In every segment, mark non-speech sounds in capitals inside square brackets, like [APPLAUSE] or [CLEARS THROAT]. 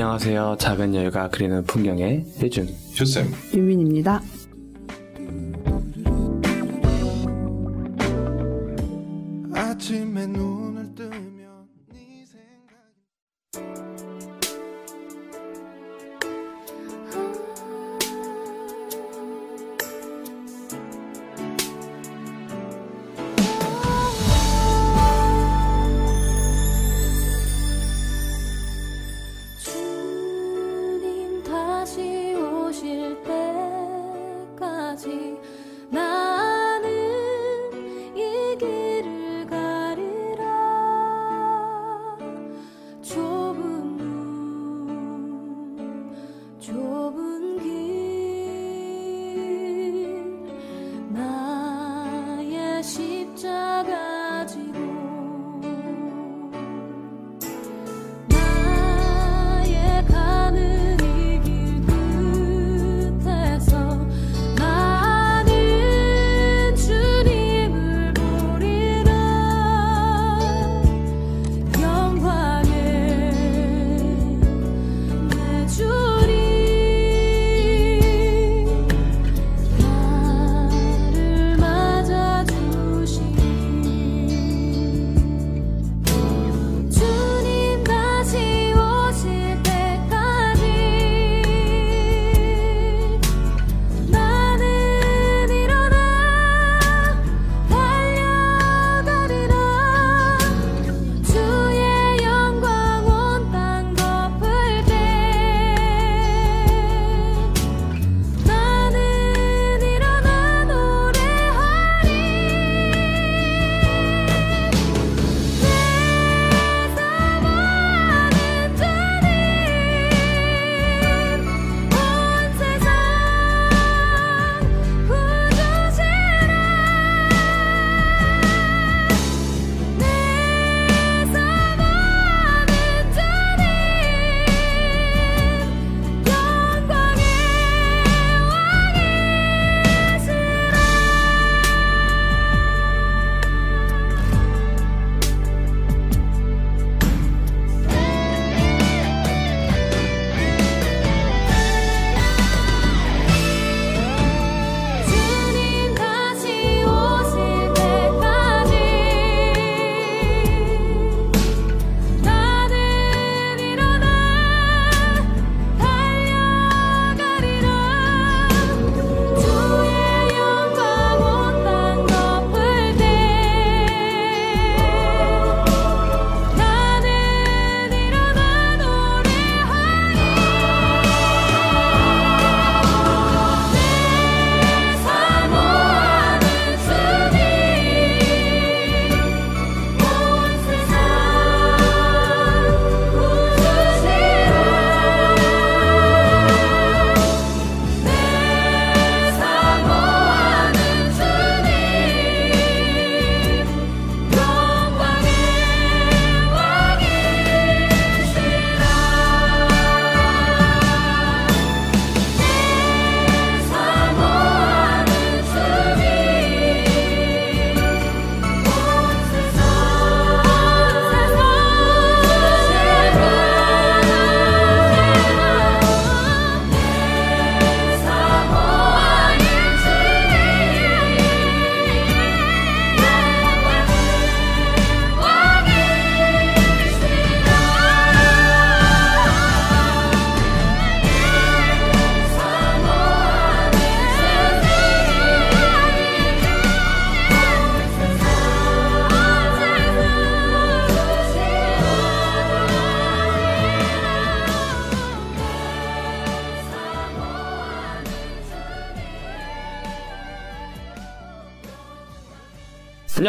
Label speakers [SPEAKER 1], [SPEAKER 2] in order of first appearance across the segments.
[SPEAKER 1] 안녕하세요. 작은 여유가 그리는 풍경의 혜준,
[SPEAKER 2] 효쌤,
[SPEAKER 3] 유민입니다.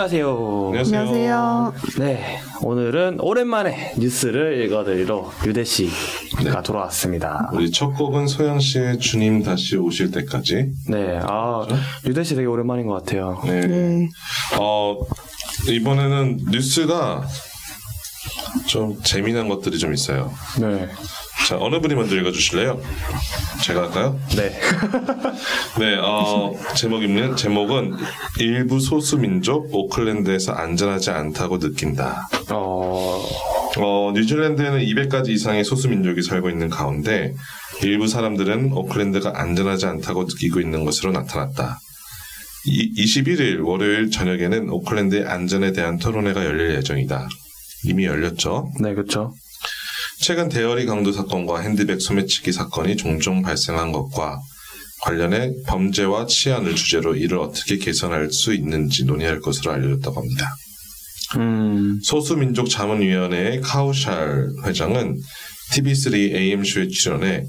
[SPEAKER 1] 안녕하세요.
[SPEAKER 2] 안녕하세요.
[SPEAKER 1] 네, 오늘은 오랜만에 뉴스를 읽어드리러 유대 씨가 네. 돌아왔습니다.
[SPEAKER 2] 우리 첫 곡은 소영 씨의 주님 다시 오실 때까지.
[SPEAKER 1] 네, 아 그렇죠? 유대 씨 되게 오랜만인 것 같아요.
[SPEAKER 2] 네.
[SPEAKER 3] 네.
[SPEAKER 2] 어 이번에는 뉴스가 좀 재미난 것들이 좀 있어요.
[SPEAKER 1] 네.
[SPEAKER 2] 자, 어느 분이 먼저 읽어주실래요? 제가 할까요?
[SPEAKER 1] 네. [LAUGHS]
[SPEAKER 2] 네, 어, 제목입니다. 제목은 일부 소수민족 오클랜드에서 안전하지 않다고 느낀다.
[SPEAKER 1] 어...
[SPEAKER 2] 어, 뉴질랜드에는 200가지 이상의 소수민족이 살고 있는 가운데 일부 사람들은 오클랜드가 안전하지 않다고 느끼고 있는 것으로 나타났다. 이, 21일 월요일 저녁에는 오클랜드의 안전에 대한 토론회가 열릴 예정이다. 이미 열렸죠?
[SPEAKER 1] 네, 그렇죠.
[SPEAKER 2] 최근 대여리 강도 사건과 핸드백 소매치기 사건이 종종 발생한 것과 관련해 범죄와 치안을 주제로 이를 어떻게 개선할 수 있는지 논의할 것으로 알려졌다고 합니다.
[SPEAKER 1] 음,
[SPEAKER 2] 소수민족 자문위원회의 카우샬 회장은 TV3 AM쇼에 출연해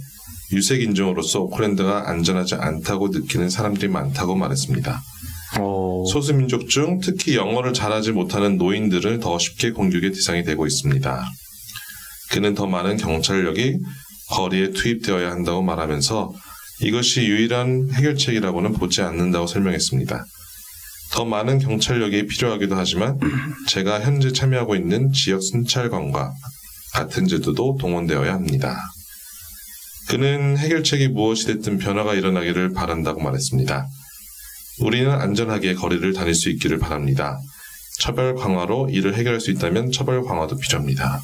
[SPEAKER 2] 유색인종으로서 오클랜드가 안전하지 않다고 느끼는 사람들이 많다고 말했습니다.
[SPEAKER 1] 어,
[SPEAKER 2] 소수민족 중 특히 영어를 잘하지 못하는 노인들을 더 쉽게 공격의 대상이 되고 있습니다. 그는 더 많은 경찰력이 거리에 투입되어야 한다고 말하면서 이것이 유일한 해결책이라고는 보지 않는다고 설명했습니다. 더 많은 경찰력이 필요하기도 하지만 제가 현재 참여하고 있는 지역 순찰관과 같은 제도도 동원되어야 합니다. 그는 해결책이 무엇이 됐든 변화가 일어나기를 바란다고 말했습니다. 우리는 안전하게 거리를 다닐 수 있기를 바랍니다. 처벌 강화로 이를 해결할 수 있다면 처벌 강화도 필요합니다.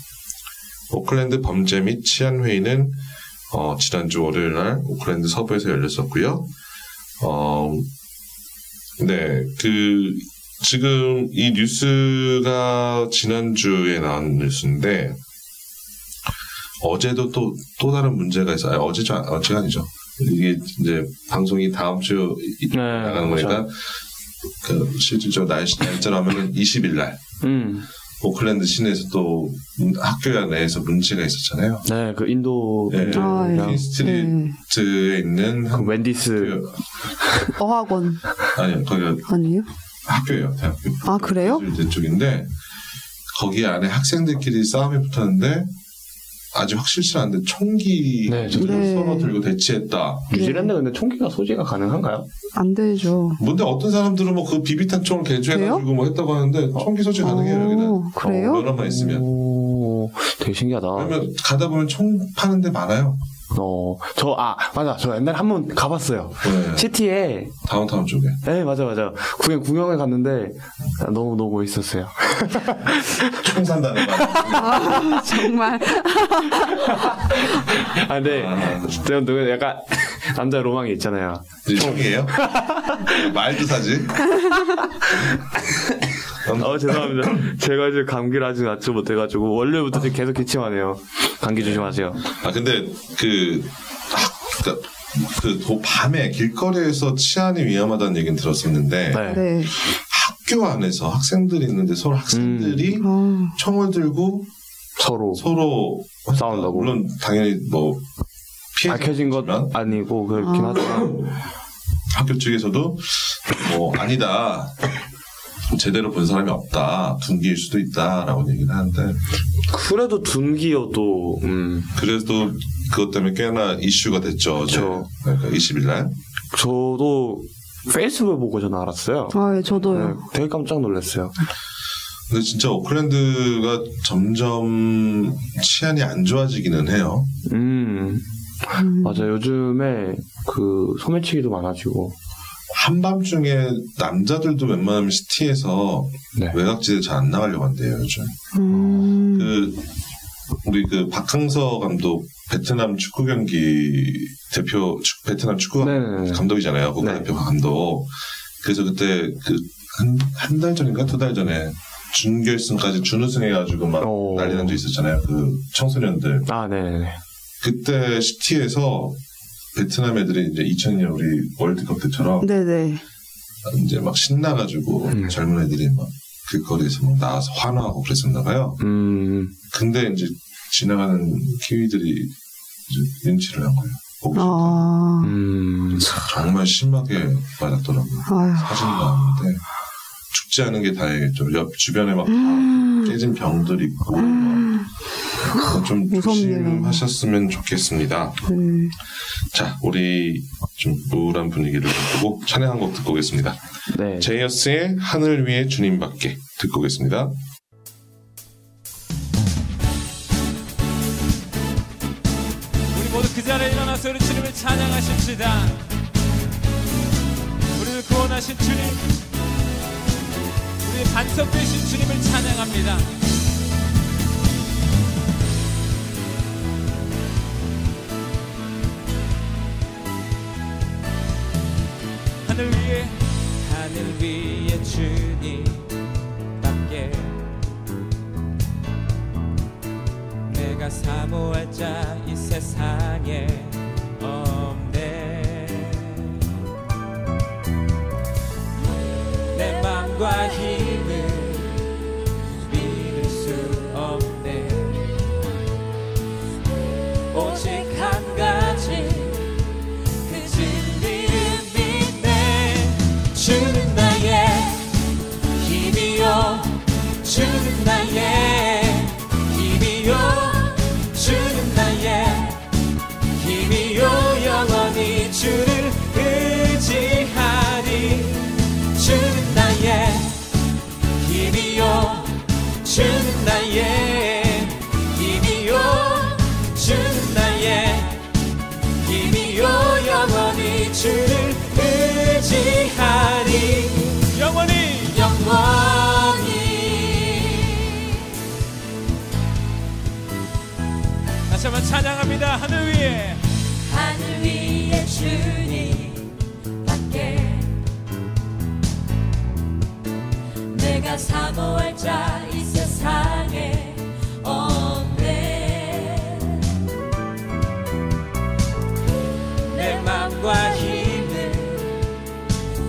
[SPEAKER 2] 오클랜드 범죄 및 치안 회의는 어, 지난주 월요일 날 오클랜드 서부에서 열렸었고요. 어, 네, 그 지금 이 뉴스가 지난주에 나온 뉴스인데 어제도 또 또 다른 문제가 있어요. 아니, 어제죠, 아, 어제가 아니죠. 이게 이제 방송이 다음 주 이-
[SPEAKER 1] 네,
[SPEAKER 2] 나가는 거니까 그 실질적으로 날짜로 하면은 20일 날
[SPEAKER 1] 음,
[SPEAKER 2] 오클랜드 시내에서 또 문- 학교 내에서 문제가 있었잖아요.
[SPEAKER 1] 네, 그 인도
[SPEAKER 2] 네.
[SPEAKER 4] 아, 예.
[SPEAKER 1] 그냥
[SPEAKER 4] 네.
[SPEAKER 2] 스트리트에 있는
[SPEAKER 1] 그
[SPEAKER 2] 한
[SPEAKER 1] 웬디스,
[SPEAKER 2] 학교
[SPEAKER 4] 어학원
[SPEAKER 2] 아니요 거기
[SPEAKER 4] 아니에요?
[SPEAKER 2] 학교예요 대학교
[SPEAKER 4] 아 그래요?
[SPEAKER 2] 예술대 쪽인데 거기 안에 학생들끼리 싸움이 붙었는데 아직 확실치 않은데 총기
[SPEAKER 1] 네, 저도
[SPEAKER 4] 네.
[SPEAKER 2] 서로 들고 대치했다.
[SPEAKER 1] 뉴질랜드 근데 총기가 소지가 가능한가요?
[SPEAKER 4] 안 되죠.
[SPEAKER 2] 뭔데 어떤 사람들은 뭐 그 비비탄 총을 개조해가지고 뭐 했다고 하는데 총기 소지 가능해요 여기는.
[SPEAKER 4] 어, 그래요?
[SPEAKER 2] 면허만 있으면.
[SPEAKER 1] 오, 되게 신기하다.
[SPEAKER 2] 그러면 가다 보면 총 파는 데 많아요.
[SPEAKER 1] 어, 저, 아, 맞아. 저 옛날에 한 번 가봤어요.
[SPEAKER 2] 네.
[SPEAKER 1] 시티에,
[SPEAKER 2] 다운타운 쪽에.
[SPEAKER 1] 네, 맞아, 맞아. 구경, 구경에 갔는데, 너무, 너무 멋있었어요. [LAUGHS]
[SPEAKER 2] 총 산다는 말.
[SPEAKER 4] 아, 정말
[SPEAKER 1] 아, 근데, 제가 또 약간, 남자 로망이 있잖아요.
[SPEAKER 2] 총이에요? [LAUGHS] 말도 사지. [LAUGHS]
[SPEAKER 1] 어, 죄송합니다. [LAUGHS] 제가 이제 감기를 아직 낫지 못해가지고, 월요일부터 지금 계속 기침하네요. 감기 조심하세요.
[SPEAKER 2] 아 근데 그, 학, 그러니까 그 도- 밤에 길거리에서 치안이 위험하다는 얘기는 들었었는데
[SPEAKER 1] 네.
[SPEAKER 4] 네.
[SPEAKER 2] 학교 안에서 학생들이 있는데 서로 학생들이
[SPEAKER 4] 아,
[SPEAKER 2] 총을 들고
[SPEAKER 1] 서로.
[SPEAKER 2] 서로
[SPEAKER 1] 싸운다고.
[SPEAKER 2] 물론 당연히 뭐 피해
[SPEAKER 1] 밝혀진 것 아니고, 그렇긴
[SPEAKER 4] 아.
[SPEAKER 1] 하지만.
[SPEAKER 2] 학교 측에서도 뭐 아니다 제대로 본 사람이 없다 둔기일 수도 있다라고 얘기를 하는데
[SPEAKER 1] 그래도 둔기여도, 음,
[SPEAKER 2] 그래도 그것 때문에 꽤나 이슈가 됐죠. 그러니까 20일 날
[SPEAKER 1] 저도 페이스북 보고 저는 알았어요.
[SPEAKER 4] 아, 예,
[SPEAKER 1] 네,
[SPEAKER 4] 저도요.
[SPEAKER 1] 되게 깜짝 놀랐어요.
[SPEAKER 2] 근데 진짜 오클랜드가 점점 치안이 안 좋아지기는 해요
[SPEAKER 1] 음,
[SPEAKER 4] 음.
[SPEAKER 1] 맞아. 요즘에 그 소매치기도 많아지고.
[SPEAKER 2] 한밤중에 남자들도 웬만하면 시티에서
[SPEAKER 1] 네.
[SPEAKER 2] 외곽지대 잘 안 나가려고 한대요 요즘
[SPEAKER 4] 음.
[SPEAKER 2] 그 우리 그 박항서 감독 베트남 축구 경기 대표 축- 베트남 축구
[SPEAKER 1] 네네네.
[SPEAKER 2] 감독이잖아요. 국가대표 감독. 그래서 그때 그 한 한 달 전인가 두 달 전에 준결승까지 준우승해가지고 막
[SPEAKER 1] 오.
[SPEAKER 2] 난리 난 적 있었잖아요. 그 청소년들.
[SPEAKER 1] 아, 네네네.
[SPEAKER 2] 그때 시티에서 베트남 애들이 이제 2002년 우리 월드컵 때처럼
[SPEAKER 4] 네네.
[SPEAKER 2] 이제 막 신나가지고
[SPEAKER 1] 음.
[SPEAKER 2] 젊은 애들이 막 길거리에서 막 나와서 환호하고 그랬었나 봐요.
[SPEAKER 1] 음,
[SPEAKER 2] 근데 이제 지나가는 키위들이 이제 인치를 한 거예요. 보고 싶다.
[SPEAKER 4] 아,
[SPEAKER 1] 음,
[SPEAKER 2] 정말 심하게 맞았더라고요.
[SPEAKER 4] 아유.
[SPEAKER 2] 사진 나왔는데 죽지 않은 게 다행이겠죠. 옆 주변에 막다
[SPEAKER 4] 음.
[SPEAKER 2] 깨진 병들 있고 막 좀
[SPEAKER 4] 무섭네요.
[SPEAKER 2] 조심하셨으면 좋겠습니다.
[SPEAKER 4] 네.
[SPEAKER 2] 자, 우리 좀 우울한 분위기를 보고 찬양 한 곡 듣고 오겠습니다.
[SPEAKER 1] 네.
[SPEAKER 2] 제이어스의 하늘 위에 주님 밖에 듣고 오겠습니다.
[SPEAKER 5] 우리 모두 그 자리에 일어나서 우리 주님을 찬양하십시다. 우리를 구원하신 주님, 우리 반석 되신 주님을 찬양합니다. 주님밖에 내가 사모할 자 이 세상에 없네. 내 맘과 힘 찬양합니다. 하늘 위에.
[SPEAKER 3] 하늘 위에 주님 밖에. 내가 사모할 자 이 세상에 없네.
[SPEAKER 5] 내 맘과 힘을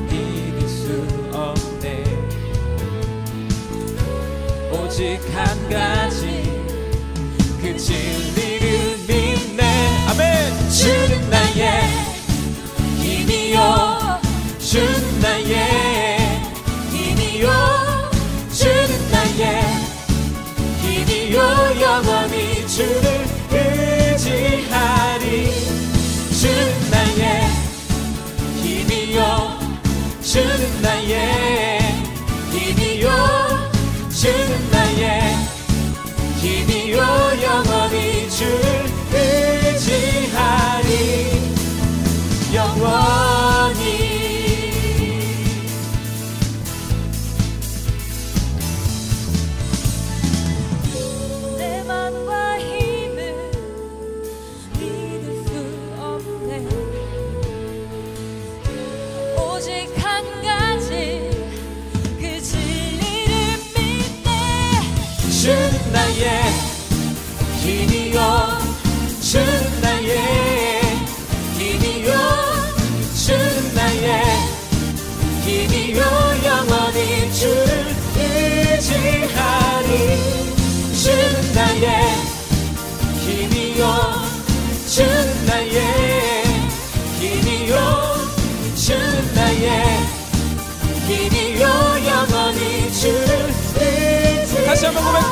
[SPEAKER 5] 믿을 수 없네. 오직 한가 주는 나의 힘이요. 주는 나의 힘이요. 주는 나의 힘이요. 영원히 주를 의지하리. 주는 나의 힘이요. 주는 나의 힘이요. 주는 나의 힘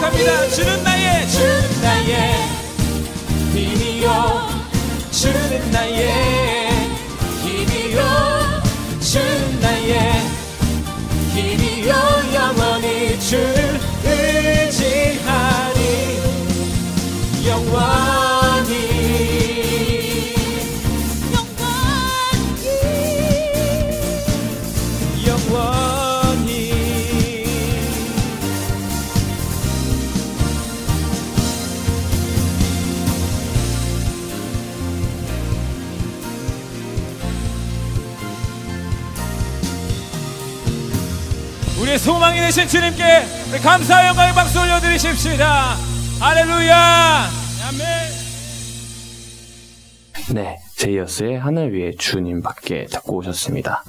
[SPEAKER 5] 고백합니다. 주는 나의 주는 나의 힘이요. 주는 나의 우리의 소망이 되신 주님께 감사와 영광의 박수 올려드리십시다 할렐루야
[SPEAKER 1] 네, 제이어스의 하늘 위에 주님 밖에 듣고 오셨습니다.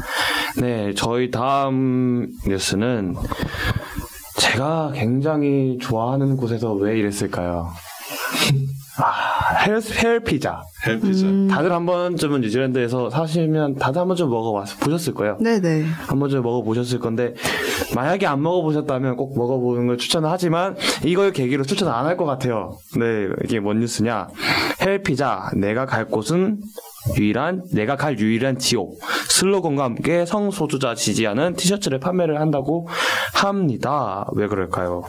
[SPEAKER 1] 네, 저희 다음 뉴스는 제가 굉장히 좋아하는 곳에서 왜 이랬을까요? [LAUGHS] 아, 헬, 헬 피자.
[SPEAKER 2] 헬 피자.
[SPEAKER 1] 다들 한 번쯤은 뉴질랜드에서 사시면 다들 한 번쯤 먹어봤, 보셨을 거예요.
[SPEAKER 4] 네네.
[SPEAKER 1] 한 번쯤 먹어보셨을 건데, 만약에 안 먹어보셨다면 꼭 먹어보는 걸 추천을 하지만, 이걸 계기로 추천 안할 것 같아요. 네, 이게 뭔 뉴스냐. 헬피자, 내가 갈 곳은 유일한, 내가 갈 유일한 지옥. 슬로건과 함께 성소주자 지지하는 티셔츠를 판매를 한다고 합니다. 왜 그럴까요?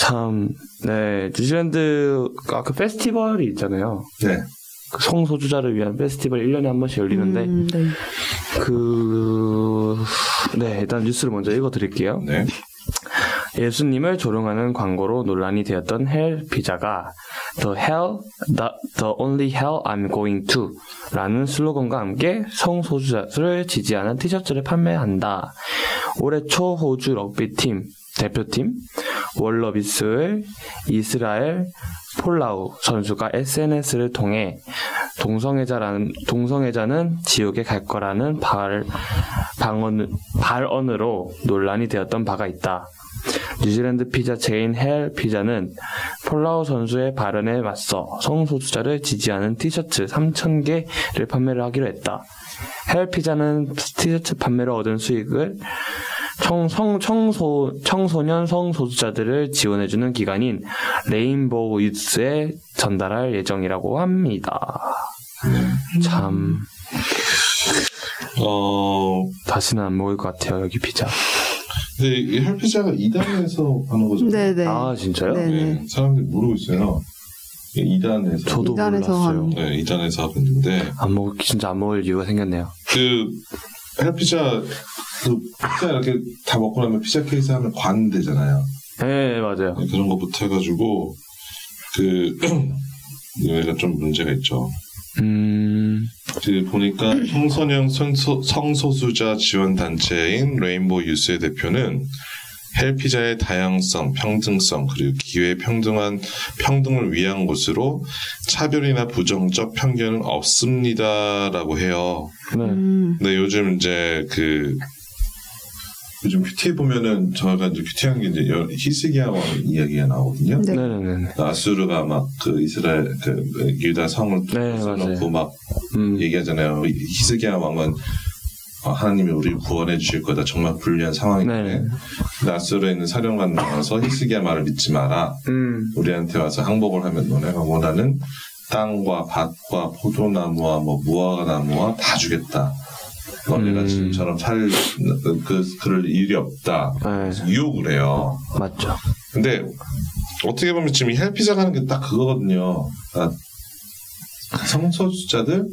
[SPEAKER 1] 참, 네, 뉴질랜드가 그 페스티벌이 있잖아요.
[SPEAKER 2] 네.
[SPEAKER 1] 그 성소주자를 위한 페스티벌 1년에 한 번씩 열리는데,
[SPEAKER 4] 음, 네.
[SPEAKER 1] 그, 네, 일단 뉴스를 먼저 읽어 드릴게요.
[SPEAKER 2] 네.
[SPEAKER 1] 예수님을 조롱하는 광고로 논란이 되었던 헬 피자가 The Hell, the, the Only Hell I'm Going To 라는 슬로건과 함께 성소수자를 지지하는 티셔츠를 판매한다. 올해 초 호주 럭비팀 대표팀 월러비스의 이스라엘 폴라우 선수가 SNS를 통해 동성애자라는 동성애자는 지옥에 갈 거라는 발 방언 발언으로 논란이 되었던 바가 있다. 뉴질랜드 피자 체인 헬 피자는 폴라우 선수의 발언에 맞서 성소수자를 지지하는 티셔츠 3,000개를 판매를 하기로 했다. 헬 피자는 티셔츠 판매로 얻은 수익을 청, 성, 청소, 청소년 성소수자들을 지원해주는 기관인 레인보우 유스에 전달할 예정이라고 합니다. 참,
[SPEAKER 2] 어,
[SPEAKER 1] 다시는 안 먹을 것 같아요, 여기 피자.
[SPEAKER 2] 근데 이 헬피자가 2단에서 하는 거죠.
[SPEAKER 4] 네네.
[SPEAKER 1] 아, 진짜요?
[SPEAKER 4] 네.
[SPEAKER 2] 네, 사람들이 모르고 있어요. 2단에서.
[SPEAKER 1] 저도
[SPEAKER 4] 이단에서
[SPEAKER 1] 몰랐어요.
[SPEAKER 4] 한-
[SPEAKER 2] 네, 2단에서 하고 있는데,
[SPEAKER 1] 안 먹을, 진짜 안 먹을 이유가 생겼네요.
[SPEAKER 2] 그, 헬피자, 그, 피자 이렇게 다 먹고 나면 피자 케이스 하면 관 되잖아요.
[SPEAKER 1] 네, 맞아요.
[SPEAKER 2] 네, 그런 거부터 해가지고, 그, [CLEARS THROAT] 얘가 좀 문제가 있죠.
[SPEAKER 1] 음,
[SPEAKER 2] 그 보니까 청소년 성소, 성소수자 지원 단체인 레인보우 유스의 대표는 헬피자의 다양성, 평등성 그리고 기회 평등한 평등을 위한 곳으로 차별이나 부정적 편견은 없습니다라고 해요.
[SPEAKER 1] 네.
[SPEAKER 4] 음,
[SPEAKER 2] 근데 요즘 이제 그 요즘 큐티에 보면은 저가 이제 큐티한 게 이제 여- 히스기야 왕 이야기가 나오거든요.
[SPEAKER 4] 네.
[SPEAKER 1] 네네네.
[SPEAKER 2] 아수르가 막 그 이스라엘 그 유다 성을
[SPEAKER 1] 네,
[SPEAKER 2] 놓고
[SPEAKER 1] 맞아요.
[SPEAKER 2] 막
[SPEAKER 1] 음,
[SPEAKER 2] 얘기하잖아요. 히스기야 왕은 어, 하나님이 우리 구원해 주실 거다. 정말 불리한 상황인데
[SPEAKER 1] 네.
[SPEAKER 2] 근데 아수르에 있는 사령관 나와서 히스기야 말을 믿지 마라.
[SPEAKER 1] 음,
[SPEAKER 2] 우리한테 와서 항복을 하면 너네가 원하는 땅과 밭과 포도나무와 뭐 무화과나무와 다 주겠다. 너네가
[SPEAKER 1] 음.
[SPEAKER 2] 지금처럼 살 그, 그럴 일이 없다.
[SPEAKER 1] 네,
[SPEAKER 2] 유혹을 해요.
[SPEAKER 1] 맞죠.
[SPEAKER 2] 근데 어떻게 보면 지금 이 헬피자가 하는 게 딱 그거거든요. 그러니까 성소수자들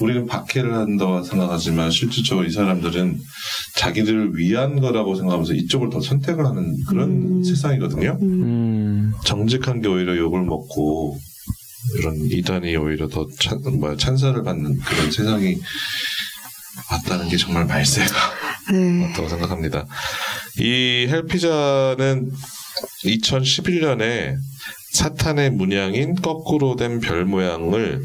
[SPEAKER 2] 우리는 박해를 한다고 생각하지만 실질적으로 이 사람들은 자기들을 위한 거라고 생각하면서 이쪽을 더 선택을 하는 그런
[SPEAKER 4] 음.
[SPEAKER 2] 세상이거든요.
[SPEAKER 1] 음,
[SPEAKER 2] 정직한 게 오히려 욕을 먹고 이런 이단이 오히려 더 찬, 뭐야, 찬사를 받는 그런 세상이 왔다는 게 정말 말세가 [LAUGHS]
[SPEAKER 4] 네.
[SPEAKER 2] 맞다고 생각합니다. 이 헬피자는 2011년에 사탄의 문양인 거꾸로 된 별 모양을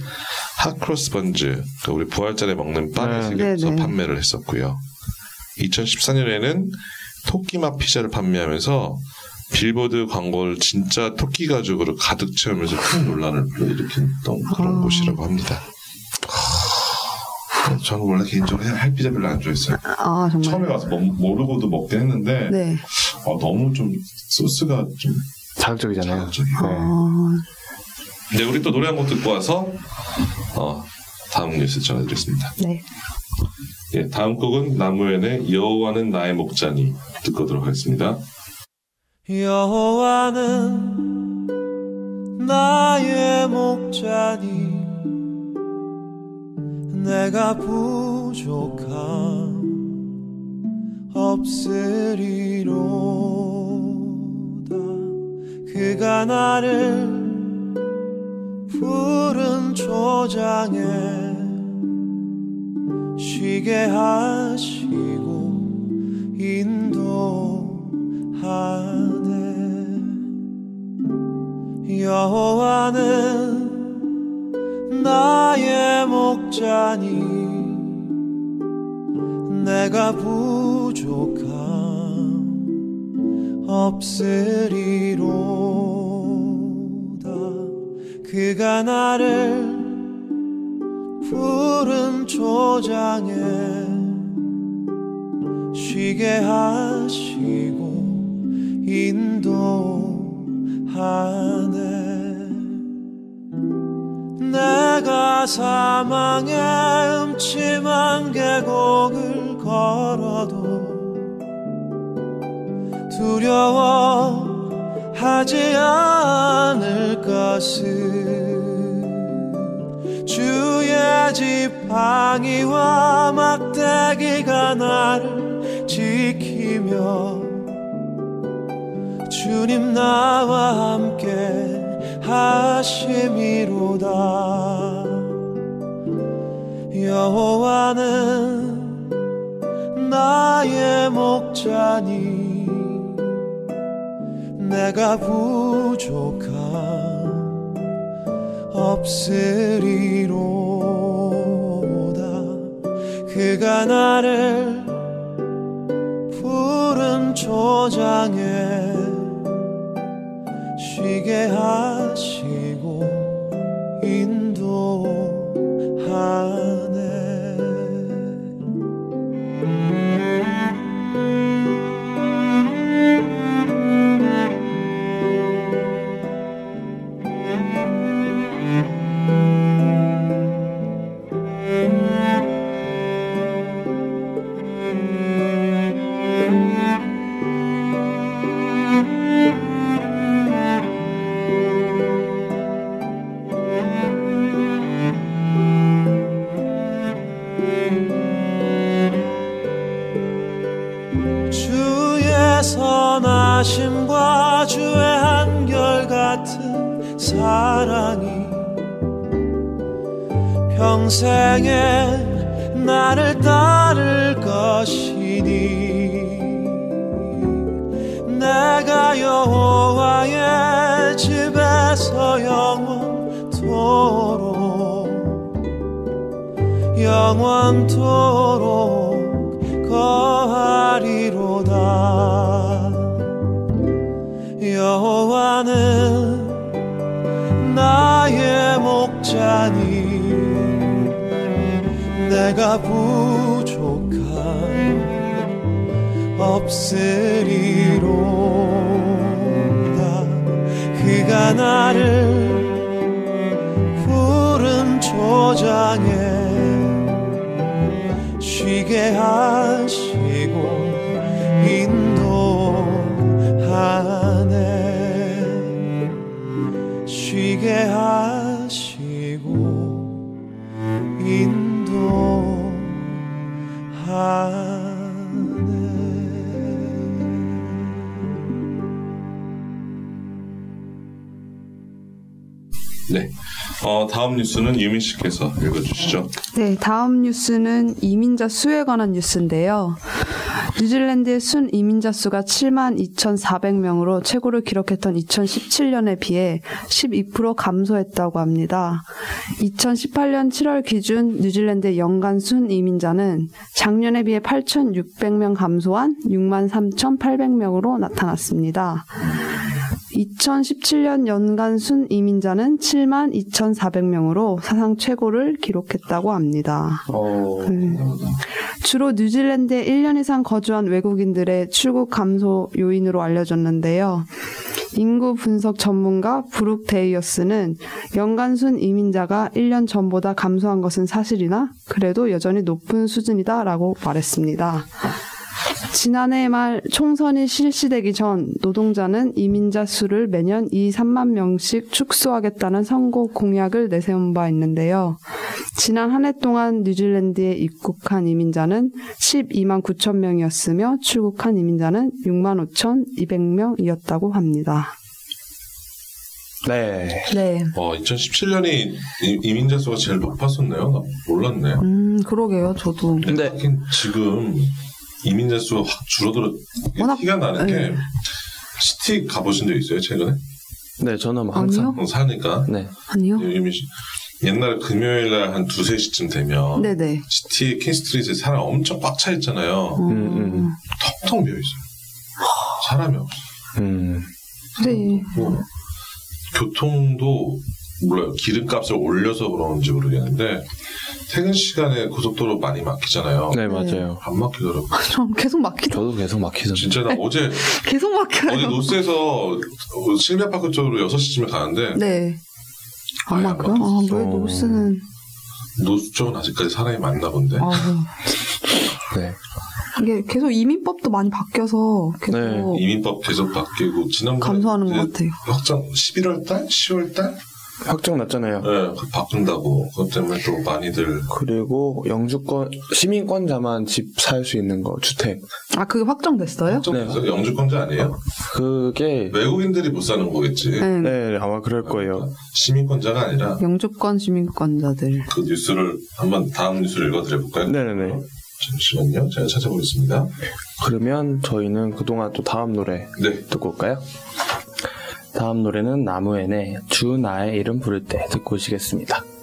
[SPEAKER 2] 핫크로스 번즈, 그러니까 우리 부활절에 먹는 빵에
[SPEAKER 1] 네.
[SPEAKER 2] 새겨서
[SPEAKER 4] 네, 네.
[SPEAKER 2] 판매를 했었고요. 2014년에는 토끼맛 피자를 판매하면서 빌보드 광고를 진짜 토끼 가죽으로 가득 채우면서 큰 논란을 불러일으켰던 그런
[SPEAKER 4] 아.
[SPEAKER 2] 곳이라고 합니다. 하, 저는 원래 개인적으로 헬피자 별로 안 좋아했어요.
[SPEAKER 4] 아, 정말.
[SPEAKER 2] 처음에 와서 뭐- 모르고도 먹긴 했는데
[SPEAKER 4] 네.
[SPEAKER 2] 어, 너무 좀 소스가 좀
[SPEAKER 1] 자극적이잖아요.
[SPEAKER 2] 자극적이고
[SPEAKER 1] 네.
[SPEAKER 4] 아,
[SPEAKER 2] 네, 우리 또 노래 한 곡 듣고 와서 어, 다음 뉴스 전해드리겠습니다.
[SPEAKER 4] 네.
[SPEAKER 2] 예, 다음 곡은 나무엔의 여호와는 나의 목자니 듣고 오도록 하겠습니다.
[SPEAKER 6] 여호와는 나의 목자니 내가 부족함 없으리로다 그가 나를 푸른 초장에 쉬게 하시고 인도하네. 여호와는 나의 목자니 내가 부족함 없으리로다. 그가 나를 푸른 초장에 쉬게 하시고 인도하네. 내가 사망의 음침한 계곡을 걸어도 두려워하지 않을 것을 주의 지팡이와 막대기가 나를 지키며 주님 나와 함께 하심이로다. 여호와는 나의 목자니 내가 부족함 없으리로다. 그가 나를 푸른 초장에 쉬게 하시 평생에 나를 따를 것이니 내가 여호와의 집에서 영원토록 영원토록 거하리로다. 여호와는 없으리로다 그가 나를 푸른 초장에 쉬게 하시
[SPEAKER 2] 다음 뉴스는 유민 씨께서 읽어주시죠.
[SPEAKER 4] 네, 다음 뉴스는 이민자 수에 관한 뉴스인데요. 뉴질랜드의 순 이민자 수가 7만 2,400명으로 최고를 기록했던 2017년에 비해 12% 감소했다고 합니다. 2018년 7월 기준 뉴질랜드의 연간 순 이민자는 작년에 비해 8,600명 감소한 6만 3,800명으로 나타났습니다. 2017년 연간 순 이민자는 7만 2,400명으로 사상 최고를 기록했다고 합니다.
[SPEAKER 1] 어,
[SPEAKER 4] 네. 주로 뉴질랜드에 1년 이상 거주한 외국인들의 출국 감소 요인으로 알려졌는데요. 인구 분석 전문가 브룩 데이어스는 연간 순 이민자가 1년 전보다 감소한 것은 사실이나 그래도 여전히 높은 수준이다라고 말했습니다. 지난해 말 총선이 실시되기 전 노동자는 이민자 수를 매년 2, 3만 명씩 축소하겠다는 선거 공약을 내세운 바 있는데요. 지난 한 해 동안 뉴질랜드에 입국한 이민자는 12만 9천 명이었으며 출국한 이민자는 6만 5천 200명이었다고 합니다.
[SPEAKER 1] 네.
[SPEAKER 4] 네.
[SPEAKER 2] 어, 2017년이 이 민자 수가 제일 높았었네요. 나 몰랐네.
[SPEAKER 4] 음, 그러게요, 저도.
[SPEAKER 1] 근데
[SPEAKER 2] 지금 이민자 수가 확 줄어들어 이게
[SPEAKER 4] 워낙-
[SPEAKER 2] 티가 나는 게
[SPEAKER 4] 네.
[SPEAKER 2] city 가보신 적 있어요 최근에?
[SPEAKER 1] 네, 저는 뭐 항상
[SPEAKER 4] 아니요?
[SPEAKER 2] 어, 사니까
[SPEAKER 1] 네.
[SPEAKER 4] 아니요?
[SPEAKER 2] 유민 씨 옛날 금요일 날 한 두세 시쯤 되면
[SPEAKER 4] 네네.
[SPEAKER 2] city 퀸스트리트에 사람 엄청 꽉 차 있잖아요.
[SPEAKER 4] 음,
[SPEAKER 1] 음.
[SPEAKER 2] 텅텅 비어 있어요. 사람이 없어.
[SPEAKER 1] 음.
[SPEAKER 4] 네.
[SPEAKER 2] 뭐, 교통도 몰라요. 기름값을 올려서 그런지 모르겠는데 퇴근 시간에 고속도로 많이 막히잖아요.
[SPEAKER 1] 네, 맞아요.
[SPEAKER 2] 안 막히더라고.
[SPEAKER 4] 좀 [LAUGHS] 계속 막히다.
[SPEAKER 1] 저도 계속 막히던데.
[SPEAKER 2] 진짜 나 어제 [LAUGHS]
[SPEAKER 4] 계속 막혀요.
[SPEAKER 2] 어제 노스에서 실내파크 쪽으로 6시쯤에 가는데
[SPEAKER 4] 네. 안 막혀요? 아,
[SPEAKER 2] 막혔어.
[SPEAKER 4] 왜 노스는.
[SPEAKER 2] 노스 쪽은 아직까지 사람이 많나 본데.
[SPEAKER 4] 아, [LAUGHS]
[SPEAKER 1] 네.
[SPEAKER 4] 이게 계속 이민법도 많이 바뀌어서 계속
[SPEAKER 1] 네,
[SPEAKER 2] 이민법 계속 바뀌고 지난번에
[SPEAKER 4] 감소하는 것 같아요.
[SPEAKER 2] 확정 11월 달, 10월 달
[SPEAKER 1] 확정 났잖아요.
[SPEAKER 2] 네, 그 바꾼다고 그것 때문에 또 많이들
[SPEAKER 1] 그리고 영주권 시민권자만 집 살 수 있는 거 주택
[SPEAKER 4] 아 그게 확정됐어요?
[SPEAKER 2] 좀
[SPEAKER 1] 네.
[SPEAKER 2] 영주권자 아니에요?
[SPEAKER 1] 그게
[SPEAKER 2] 외국인들이 못 사는 거겠지.
[SPEAKER 4] 네.
[SPEAKER 1] 네 아마 그럴 거예요.
[SPEAKER 2] 시민권자가 아니라
[SPEAKER 4] 영주권 시민권자들.
[SPEAKER 2] 그 뉴스를 한번 다음 뉴스를 읽어드려볼까요?
[SPEAKER 1] 네네네.
[SPEAKER 2] 잠시만요. 제가 찾아보겠습니다.
[SPEAKER 1] 그러면 저희는 그동안 또 다음 노래
[SPEAKER 2] 네.
[SPEAKER 1] 듣고 올까요? 다음 노래는 나무엔의 주 나의 이름 부를 때 듣고 오시겠습니다.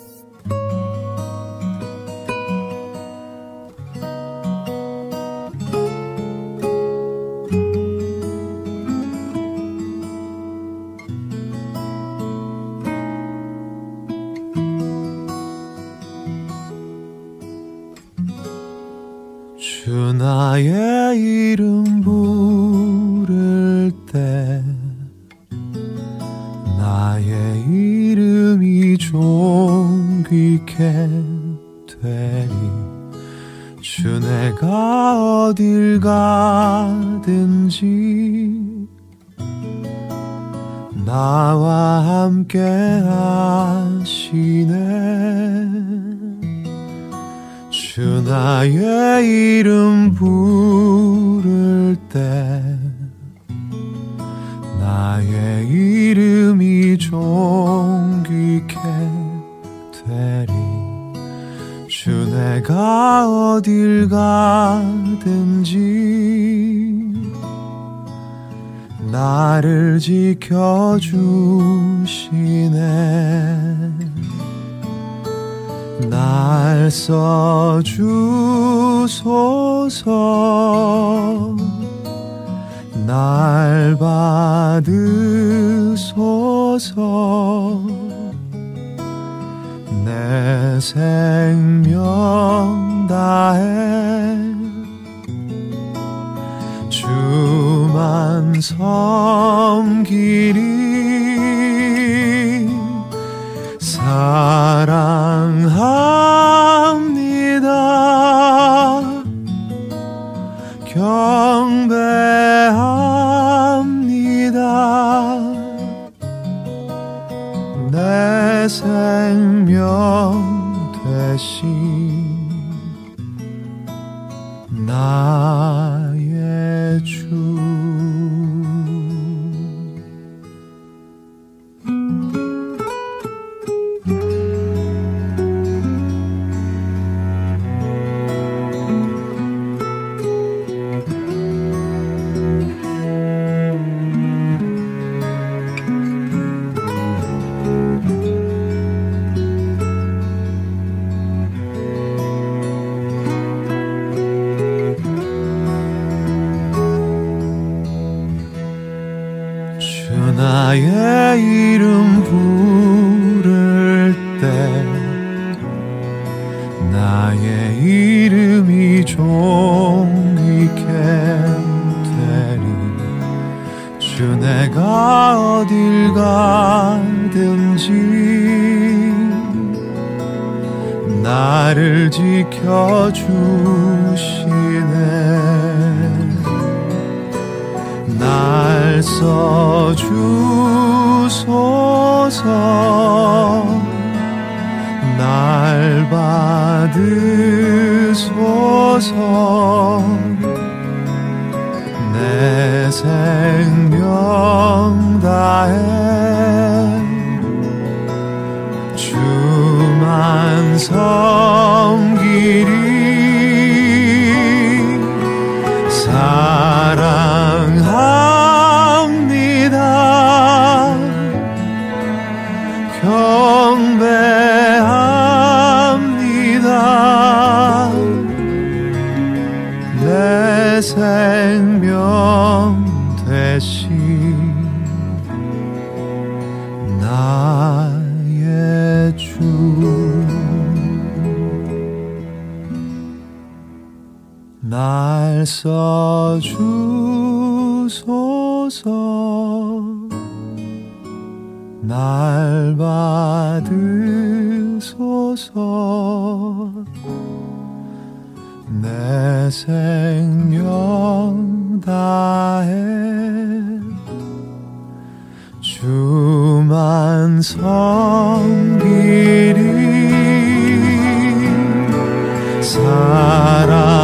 [SPEAKER 6] 나의 이름 부를 때 나의 이름이 존귀케 되리. 주 내가 어딜 가든지 나를 지켜주시네 날 써주소서. 날 받으소서. 내 생명 다해. 주만 섬기리 사랑합니다. 경배합니다. 내 생명 되신 나의 주. 주 나의 이름 부를 때 나의 이름이 존귀케 되리 주 내가 어딜 가든지 나를 지켜주시네 날 써주소서. 날 받으소서. 내 생명 다해 주만 섬기리 날 써주소서. 날 받으소서. 내 생명 다해 주만 섬기리 사랑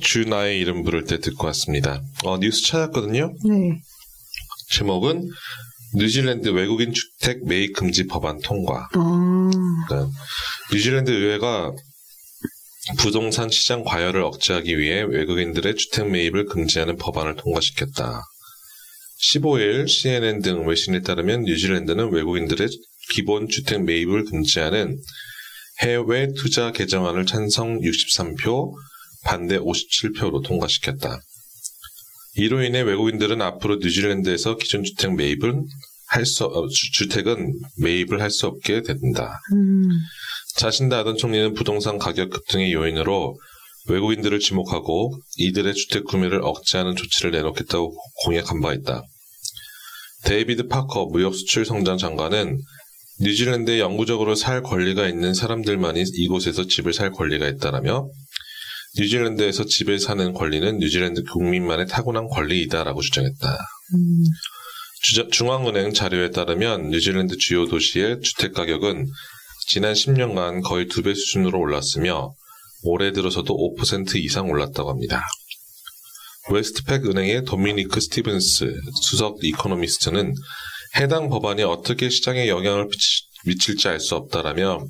[SPEAKER 6] 주 나의
[SPEAKER 2] 이름 부를 때 듣고 왔습니다. 어, 뉴스 찾았거든요.
[SPEAKER 4] 네.
[SPEAKER 2] 제목은 뉴질랜드 외국인 주택 매입 금지 법안 통과.
[SPEAKER 4] 아,
[SPEAKER 2] 그러니까 뉴질랜드 의회가 부동산 시장 과열을 억제하기 위해 외국인들의 주택 매입을 금지하는 법안을 통과시켰다. 15일 CNN 등 외신에 따르면 뉴질랜드는 외국인들의 기본 주택 매입을 금지하는 해외 투자 개정안을 찬성 63표, 반대 57표로 통과시켰다. 이로 인해 외국인들은 앞으로 뉴질랜드에서 기존 주택 매입은 할 수, 어, 주- 주택은 매입을 할 수 없게 된다.
[SPEAKER 4] 음,
[SPEAKER 2] 자신다 아던 총리는 부동산 가격 급등의 요인으로 외국인들을 지목하고 이들의 주택 구매를 억제하는 조치를 내놓겠다고 공약한 바 있다. 데이비드 파커 무역 수출 성장 장관은 뉴질랜드에 영구적으로 살 권리가 있는 사람들만이 이곳에서 집을 살 권리가 있다라며 뉴질랜드에서 집을 사는 권리는 뉴질랜드 국민만의 타고난 권리이다라고 주장했다.
[SPEAKER 4] 음,
[SPEAKER 2] 주자- 중앙은행 자료에 따르면 뉴질랜드 주요 도시의 주택 가격은 지난 10년간 거의 두 배 수준으로 올랐으며 올해 들어서도 5% 이상 올랐다고 합니다. 웨스트팩 은행의 도미니크 스티븐스 수석 이코노미스트는 해당 법안이 어떻게 시장에 영향을 미치- 미칠지 알 수 없다라며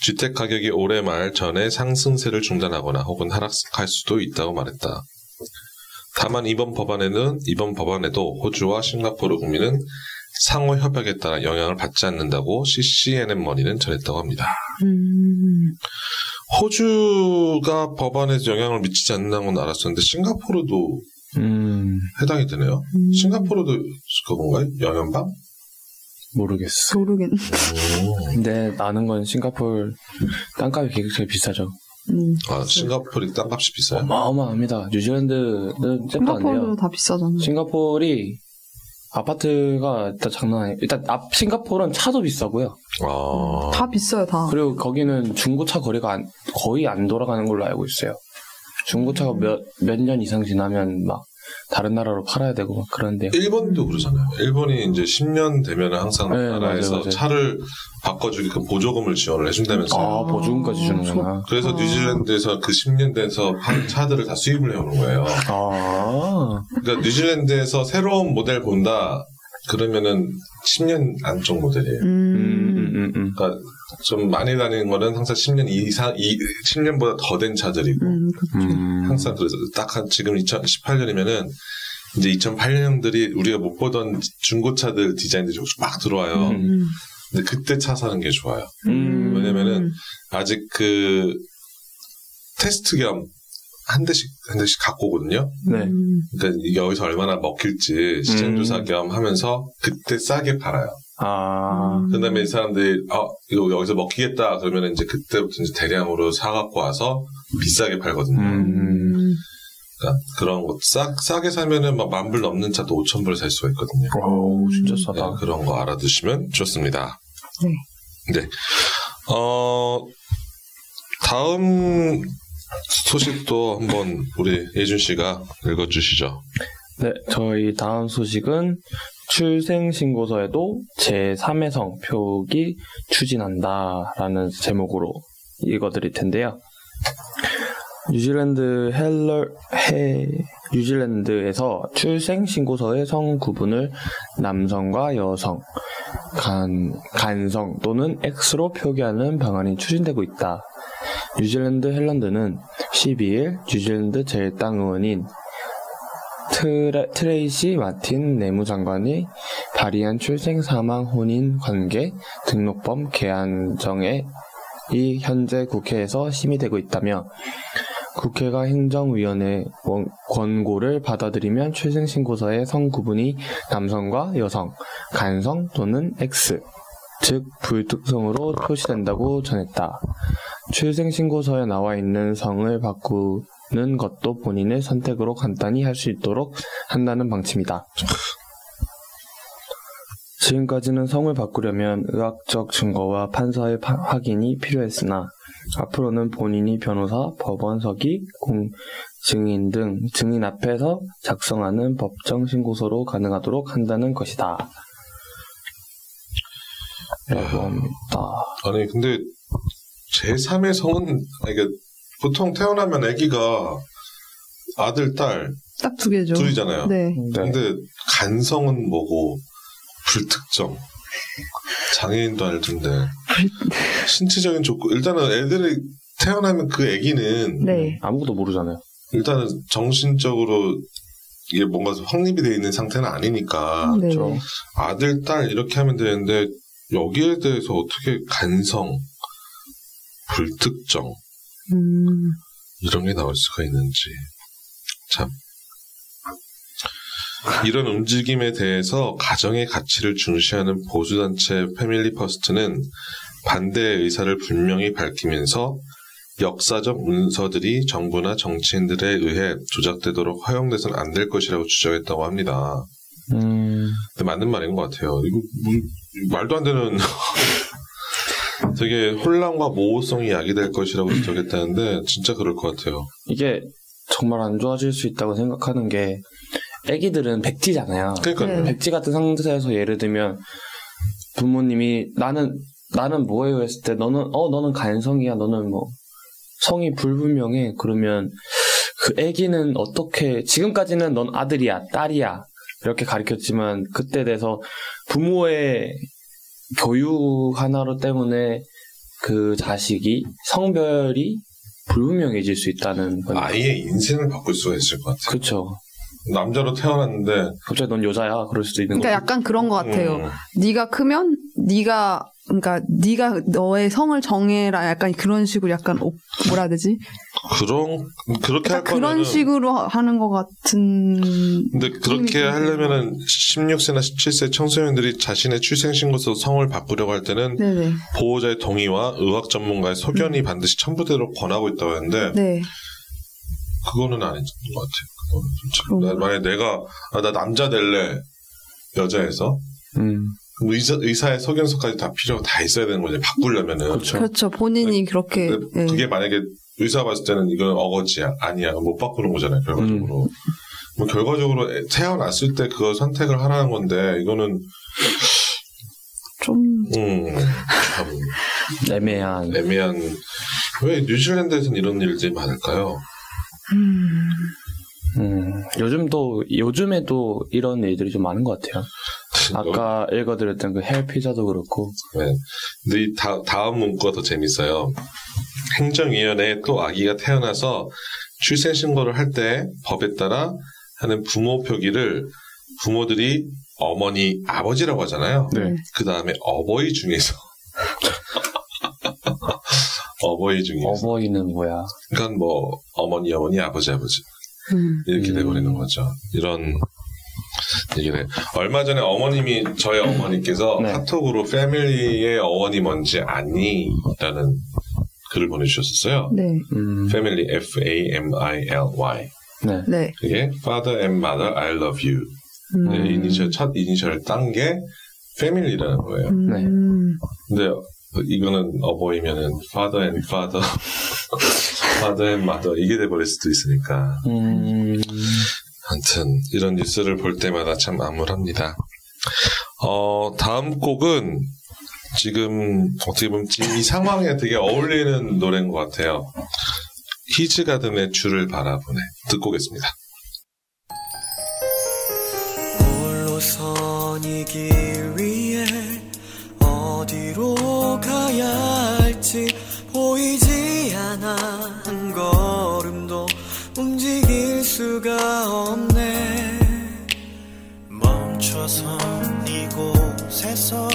[SPEAKER 2] 주택 가격이 올해 말 전에 상승세를 중단하거나 혹은 하락할 수도 있다고 말했다. 다만 이번 법안에는 이번 법안에도 호주와 싱가포르 국민은 상호 협약에 따라 영향을 받지 않는다고 CNN 머니는 전했다고 합니다.
[SPEAKER 4] 음,
[SPEAKER 2] 호주가 법안에 영향을 미치지 않는다는 건 알았었는데 싱가포르도
[SPEAKER 1] 음,
[SPEAKER 2] 해당이 되네요.
[SPEAKER 4] 음.
[SPEAKER 2] 싱가포르도 그건가요? 영연방?
[SPEAKER 1] 모르겠어.
[SPEAKER 4] 모르겠네.
[SPEAKER 1] 근데 아는 건 싱가폴 땅값이 굉장히 비싸죠.
[SPEAKER 4] 음,
[SPEAKER 2] 아 싱가포르 땅값이 비싸요?
[SPEAKER 1] 어마어마합니다. 뉴질랜드는 잽도 안 돼요.
[SPEAKER 4] 다 비싸잖아요.
[SPEAKER 1] 싱가폴이 아파트가 일단 장난 아니에요. 일단 앞 싱가폴은 차도 비싸고요.
[SPEAKER 2] 아
[SPEAKER 4] 다 비싸요, 다.
[SPEAKER 1] 그리고 거기는 중고차 거래가 안- 거의 안 돌아가는 걸로 알고 있어요. 중고차가 몇 몇 년 이상 지나면 막 다른 나라로 팔아야 되고 막 그런데
[SPEAKER 2] 일본도 그러잖아요. 일본이 이제 10년 되면 항상
[SPEAKER 1] 네,
[SPEAKER 2] 나라에서
[SPEAKER 1] 맞아요, 맞아요.
[SPEAKER 2] 차를 바꿔주게끔 보조금을 지원을 해준다면서요.
[SPEAKER 1] 아 보조금까지 주는구나.
[SPEAKER 2] 그래서
[SPEAKER 4] 아.
[SPEAKER 2] 뉴질랜드에서 그 10년 돼서 판 차들을 다 수입을 해오는 거예요.
[SPEAKER 1] 아
[SPEAKER 2] 그러니까 뉴질랜드에서 새로운 모델 본다 그러면은 10년 안쪽 모델이에요.
[SPEAKER 4] 음,
[SPEAKER 1] 음, 음, 음.
[SPEAKER 2] 그러니까 좀 많이 다니는 거는 항상 10년 이상, 이 10년보다 더 된 차들이고
[SPEAKER 4] 음, 그-
[SPEAKER 1] 음.
[SPEAKER 2] 항상 그래서 딱 한 지금 2018년이면은 이제 2008년들이 우리가 못 보던 중고차들 디자인들이 막 들어와요. 근데 그때 차 사는 게 좋아요.
[SPEAKER 1] 음.
[SPEAKER 2] 왜냐면은 아직 그 테스트 겸 한 대씩 한 대씩 갖고 오거든요.
[SPEAKER 1] 네.
[SPEAKER 4] 음,
[SPEAKER 2] 그러니까 이게 여기서 얼마나 먹힐지 시장
[SPEAKER 1] 음.
[SPEAKER 2] 조사 겸 하면서 그때 싸게 팔아요.
[SPEAKER 1] 아
[SPEAKER 4] 음.
[SPEAKER 2] 그다음에 이 사람들이 어 이거 여기서 먹히겠다 그러면 이제 그때부터 이제 대량으로 사 갖고 와서 비싸게 팔거든요.
[SPEAKER 1] 음.
[SPEAKER 4] 음.
[SPEAKER 2] 그러니까 그런 거 싸, 싸게 사면은 막 만 불 넘는 차도 5천 불에 살 수가 있거든요.
[SPEAKER 1] 오 진짜
[SPEAKER 2] 네,
[SPEAKER 1] 싸다.
[SPEAKER 2] 그런 거 알아두시면 좋습니다.
[SPEAKER 4] 네.
[SPEAKER 2] 네. 어, 다음 소식도 한번 우리 예준 씨가 읽어주시죠.
[SPEAKER 1] 네, 저희 다음 소식은 출생신고서에도 제3의 성 표기 추진한다라는 제목으로 읽어드릴 텐데요. 뉴질랜드 헤럴 해 뉴질랜드에서 출생 신고서의 성 구분을 남성과 여성, 간, 간성 또는 X로 표기하는 방안이 추진되고 있다. 뉴질랜드 헤럴드는 12일 뉴질랜드 제1당 의원인 트레, 트레이시 마틴 내무장관이 발의한 출생 사망 혼인 관계 등록법 개안정에 이 현재 국회에서 심의되고 있다며 국회가 행정위원회 원- 권고를 받아들이면 출생신고서의 성 구분이 남성과 여성, 간성 또는 X, 즉 불특성으로 표시된다고 전했다. 출생신고서에 나와 있는 성을 바꾸는 것도 본인의 선택으로 간단히 할 수 있도록 한다는 방침이다. 지금까지는 성을 바꾸려면 의학적 증거와 판사의 파- 확인이 필요했으나 앞으로는 본인이 변호사, 법원 서기, 공, 증인 등 증인 앞에서 작성하는 법정 신고서로 가능하도록 한다는 것이다. 라고 합니다.
[SPEAKER 2] 아니 근데 제3의 성은 그러니까 보통 태어나면 아기가 아들 딸
[SPEAKER 4] 딱 두 개죠.
[SPEAKER 2] 둘이잖아요.
[SPEAKER 4] 네.
[SPEAKER 1] 네.
[SPEAKER 2] 근데 간성은 뭐고 불특정 장애인도 알 텐데 신체적인 조건 일단은 애들이 태어나면 그 아기는
[SPEAKER 4] 네.
[SPEAKER 1] 아무것도 모르잖아요.
[SPEAKER 2] 일단은 정신적으로 이게 뭔가 확립이 돼 있는 상태는 아니니까
[SPEAKER 4] 네.
[SPEAKER 1] 그렇죠.
[SPEAKER 2] 아들 딸 이렇게 하면 되는데 여기에 대해서 어떻게 간성 불특정.
[SPEAKER 4] 음,
[SPEAKER 2] 이런 게 나올 수가 있는지. 참. 이런 움직임에 대해서 가정의 가치를 중시하는 보수단체 Family First는 반대의 의사를 분명히 밝히면서 역사적 문서들이 정부나 정치인들에 의해 조작되도록 허용돼서는 안 될 것이라고 주장했다고 합니다.
[SPEAKER 1] 음,
[SPEAKER 2] 근데 맞는 말인 것 같아요. 이거 뭐, 말도 안 되는 되게 혼란과 모호성이 야기될 것이라고 지적했다는데 진짜 그럴 것 같아요.
[SPEAKER 1] 이게 정말 안 좋아질 수 있다고 생각하는 게 애기들은 백지잖아요.
[SPEAKER 2] 그러니까요.
[SPEAKER 4] 네.
[SPEAKER 1] 백지 같은 상태에서 예를 들면 부모님이 나는 나는 뭐예요 했을 때 너는 어 너는 간성이야 너는 뭐 성이 불분명해 그러면 그 애기는 어떻게 지금까지는 넌 아들이야 딸이야 이렇게 가르쳤지만 그때 돼서 부모의 교육 하나로 때문에 그 자식이 성별이 불분명해질 수 있다는 건
[SPEAKER 2] 아이의 인생을 바꿀 수가 있을 것 같아요.
[SPEAKER 1] 그렇죠.
[SPEAKER 2] 남자로 태어났는데
[SPEAKER 1] 갑자기 넌 여자야 그럴 수도 있는
[SPEAKER 4] 그러니까
[SPEAKER 1] 거죠.
[SPEAKER 4] 약간 그런 것 같아요.
[SPEAKER 2] 음.
[SPEAKER 4] 네가 크면 네가 그러니까 네가 너의 성을 정해라 약간 그런 식으로 약간 오- 뭐라 해야 되지?
[SPEAKER 2] 그런 그렇게 할
[SPEAKER 4] 약간 그런
[SPEAKER 2] 거면은
[SPEAKER 4] 식으로 하- 하는 것 같은
[SPEAKER 2] 근데 그렇게 하려면은 16세나 17세 청소년들이 자신의 출생신고서 성을 바꾸려고 할 때는
[SPEAKER 4] 네네
[SPEAKER 2] 보호자의 동의와 의학 전문가의 소견이 반드시 첨부되도록 권하고 있다고 했는데
[SPEAKER 4] 네
[SPEAKER 2] 그거는 아닌 것 같아요.
[SPEAKER 4] 그런가?
[SPEAKER 2] 나- 만약에 내가 아, 나 남자 될래 여자에서?
[SPEAKER 1] 음,
[SPEAKER 2] 그럼 의사, 의사의 소견서까지 다 필요 다 있어야 되는 거지 바꾸려면은.
[SPEAKER 1] 그렇죠.
[SPEAKER 4] 그렇죠. 본인이 그렇게 예.
[SPEAKER 2] 그게 만약에 의사 봤을 때는 이건 어거지야 아니야. 못 바꾸는 거잖아요 결과적으로. 뭐 결과적으로 애- 태어났을 때 그걸 선택을 하라는 건데 이거는
[SPEAKER 4] 좀
[SPEAKER 2] 음참. [LAUGHS]
[SPEAKER 1] 애매한.
[SPEAKER 2] 애매한. 왜 뉴질랜드에서는 이런 일들이 많을까요?
[SPEAKER 4] 음,
[SPEAKER 1] 음, 요즘도 요즘에도 이런 일들이 좀 많은 것 같아요. 아까 읽어드렸던 그 헤어 피자도 그렇고
[SPEAKER 2] 네. 근데 이 다, 다음 문구가 더 재밌어요. 행정위원회에 또 아기가 태어나서 출생신고를 할 때 법에 따라 하는 부모 표기를 부모들이 어머니, 아버지라고 하잖아요.
[SPEAKER 1] 네.
[SPEAKER 2] 그 다음에 어버이 중에서 [LAUGHS] 어버이 중에서
[SPEAKER 1] 어버이는 뭐야?
[SPEAKER 2] 그러니까 뭐 어머니, 어머니, 아버지, 아버지
[SPEAKER 4] 음.
[SPEAKER 2] 이렇게
[SPEAKER 1] 음.
[SPEAKER 2] 돼버리는 거죠. 이런 얘기를 얼마 전에 어머님이 저희 어머니께서
[SPEAKER 1] 네.
[SPEAKER 2] 카톡으로 패밀리의 어원이 뭔지 아니? 라는 글을 보내주셨었어요.
[SPEAKER 4] 네,
[SPEAKER 1] 음,
[SPEAKER 2] 패밀리 F A M I L Y
[SPEAKER 1] 네.
[SPEAKER 4] 네.
[SPEAKER 2] 그게 Father and Mother I Love You
[SPEAKER 4] 음.
[SPEAKER 2] 네, 이니셜 첫 이니셜을 딴 게 패밀리라는 거예요.
[SPEAKER 4] 음.
[SPEAKER 2] 근데 이거는 어버이면은 Father and Father Father and Mother 이게 돼버릴 수도 있으니까
[SPEAKER 1] 음,
[SPEAKER 2] 아무튼 이런 뉴스를 볼 때마다 참 암울합니다. 어, 다음 곡은 지금 어떻게 보면 지금 이 상황에 되게 어울리는 노래인 것 같아요. 히즈가든의 줄을 바라보네 듣고 오겠습니다.
[SPEAKER 7] 홀로서이길 위 걸어가야 할지 보이지 않아. 한 걸음도 움직일 수가
[SPEAKER 3] 없네.
[SPEAKER 7] 멈춰선
[SPEAKER 3] 이곳에서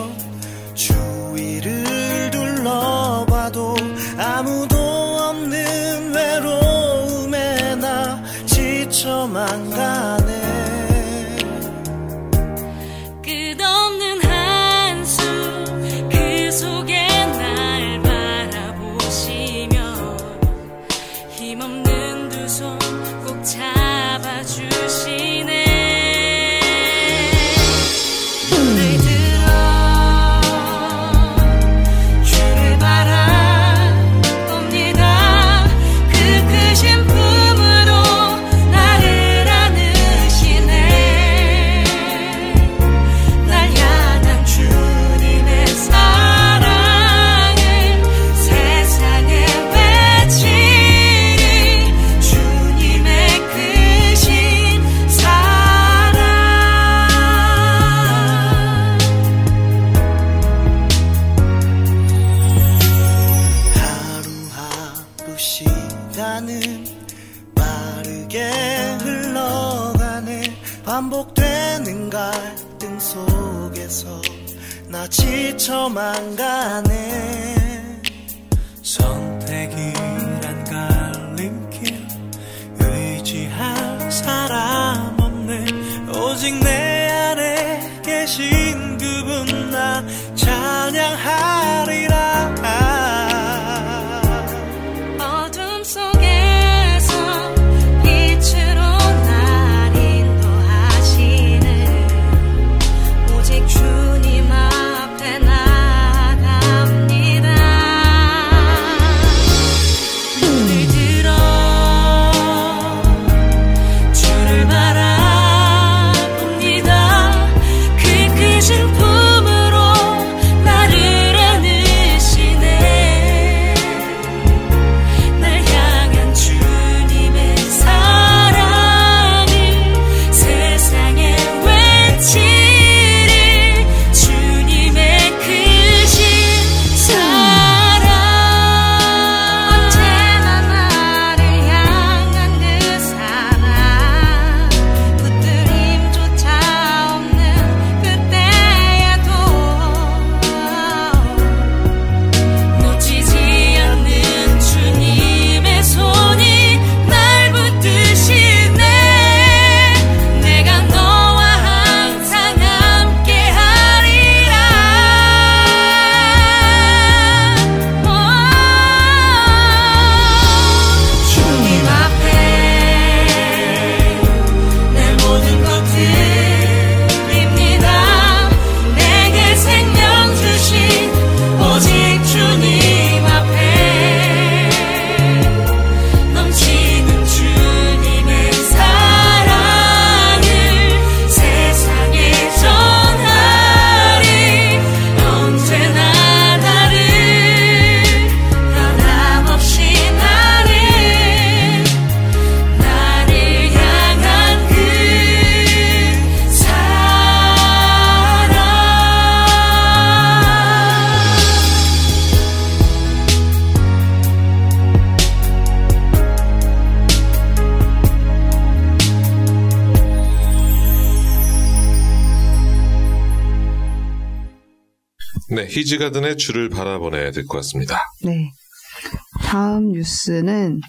[SPEAKER 3] 네,
[SPEAKER 2] 히즈가든의 주를 바라보네 듣고 왔습니다.
[SPEAKER 4] 네. 다음 뉴스는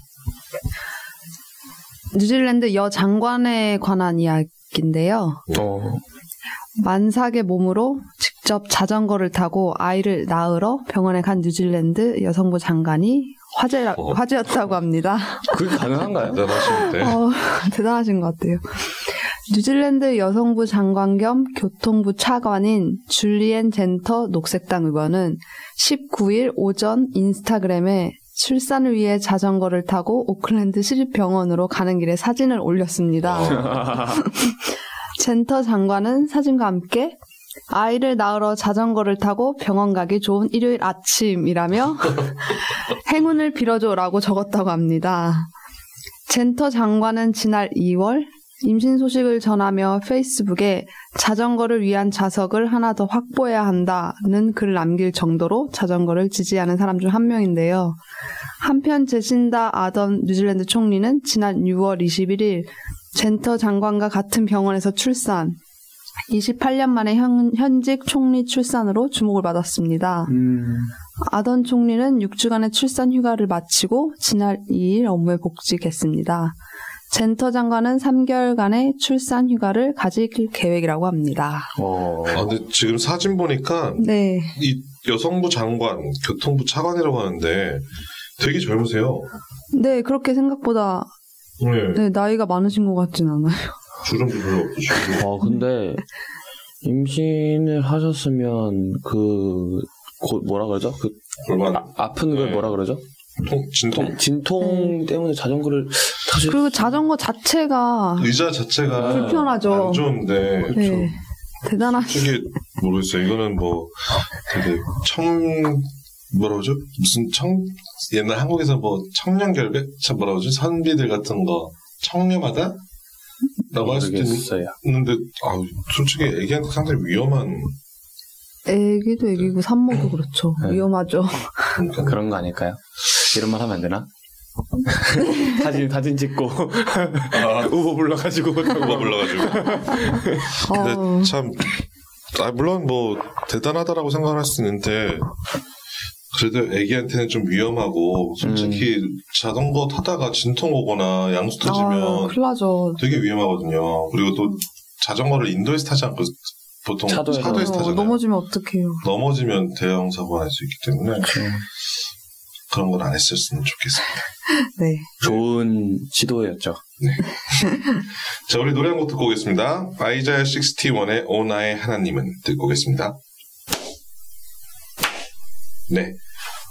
[SPEAKER 4] 뉴질랜드 여 장관에 관한 이야기인데요.
[SPEAKER 1] 어,
[SPEAKER 4] 만삭의 몸으로 직접 자전거를 타고 아이를 낳으러 병원에 간 뉴질랜드 여성부 장관이 화제,
[SPEAKER 2] 어.
[SPEAKER 4] 화제였다고 합니다.
[SPEAKER 1] 그게 가능한가요?
[SPEAKER 2] 대단하신데.
[SPEAKER 4] 어, [LAUGHS] 대단하신 것 같아요. 뉴질랜드 여성부 장관 겸 교통부 차관인 줄리엔 젠터 녹색당 의원은 19일 오전 인스타그램에 출산을 위해 자전거를 타고 오클랜드 시립병원으로 가는 길에 사진을 올렸습니다. [LAUGHS] 젠터 장관은 사진과 함께 아이를 낳으러 자전거를 타고 병원 가기 좋은 일요일 아침이라며 [LAUGHS] 행운을 빌어줘라고 적었다고 합니다. 젠터 장관은 지난 2월 임신 소식을 전하며 페이스북에 자전거를 위한 좌석을 하나 더 확보해야 한다는 글을 남길 정도로 자전거를 지지하는 사람 중 한 명인데요. 한편 제신다 아던 뉴질랜드 총리는 지난 6월 21일 젠터 장관과 같은 병원에서 출산, 28년 만에 현, 현직 총리 출산으로 주목을 받았습니다.
[SPEAKER 3] 음.
[SPEAKER 4] 아던 총리는 6주간의 출산 휴가를 마치고 지난 2일 업무에 복직했습니다. 젠터 장관은 3개월간의 출산 휴가를 가질 계획이라고 합니다.
[SPEAKER 3] 어.
[SPEAKER 2] 아, 근데 지금 사진 보니까
[SPEAKER 4] 네.
[SPEAKER 2] 이 여성부 장관, 교통부 차관이라고 하는데 되게 젊으세요.
[SPEAKER 4] 네, 그렇게 생각보다
[SPEAKER 2] 네.
[SPEAKER 4] 네, 나이가 많으신 것 같진 않아요.
[SPEAKER 2] 주름도 별로 없으시고.
[SPEAKER 3] 어, 근데 임신을 하셨으면 그 고- 뭐라 그러죠? 그
[SPEAKER 2] 골반
[SPEAKER 3] 아, 아픈 걸
[SPEAKER 2] 네.
[SPEAKER 3] 뭐라 그러죠?
[SPEAKER 2] 통, 진통.
[SPEAKER 3] 진통 때문에 자전거를 타실
[SPEAKER 4] 그리고 자전거 자체가
[SPEAKER 2] 의자 자체가
[SPEAKER 4] 불편하죠.
[SPEAKER 2] 안 좋은데
[SPEAKER 4] 네, 대단하시.
[SPEAKER 2] 이게 모르겠어요. 이거는 뭐 되게 청 뭐라 그러죠? 무슨 청 옛날 한국에서 뭐 청년 결백? 참 뭐라 그러죠? 선비들 같은 거 청렴하다? 라고 할 수도 있-. 있는데 아 솔직히 애기한테 상당히 위험한
[SPEAKER 4] 애기도 애기고 산모도 그렇죠.
[SPEAKER 3] 네.
[SPEAKER 4] 위험하죠.
[SPEAKER 2] 그러니까
[SPEAKER 3] 그런 거 아닐까요? 이런 말 하면 안 되나? [LAUGHS] 사진 사진 찍고
[SPEAKER 2] 아,
[SPEAKER 3] 우버 불러가지고
[SPEAKER 2] 누가 불러가지고
[SPEAKER 4] 어,
[SPEAKER 2] 근데 참 아, 물론 뭐 대단하다라고 생각할 수 있는데 그래도 애기한테는 좀 위험하고 솔직히 자전거 타다가 진통 오거나 양수
[SPEAKER 4] 아,
[SPEAKER 2] 터지면
[SPEAKER 4] 나죠.
[SPEAKER 2] 되게 위험하거든요. 그리고 또 자전거를 인도에서 타지 않고 보통
[SPEAKER 3] 차도에서.
[SPEAKER 2] 차도에서,
[SPEAKER 4] 어,
[SPEAKER 2] 타잖아요.
[SPEAKER 4] 넘어지면 어떡해요.
[SPEAKER 2] 넘어지면 대형 사고가 날 수 있기 때문에 그런 건 안 했었으면 좋겠습니다. [LAUGHS]
[SPEAKER 4] 네.
[SPEAKER 3] 좋은 시도였죠. [LAUGHS]
[SPEAKER 2] 자, 우리 노래 한 곡 듣고 오겠습니다. 아이자야 61의 오 나의 하나님은 듣고 오겠습니다. 네.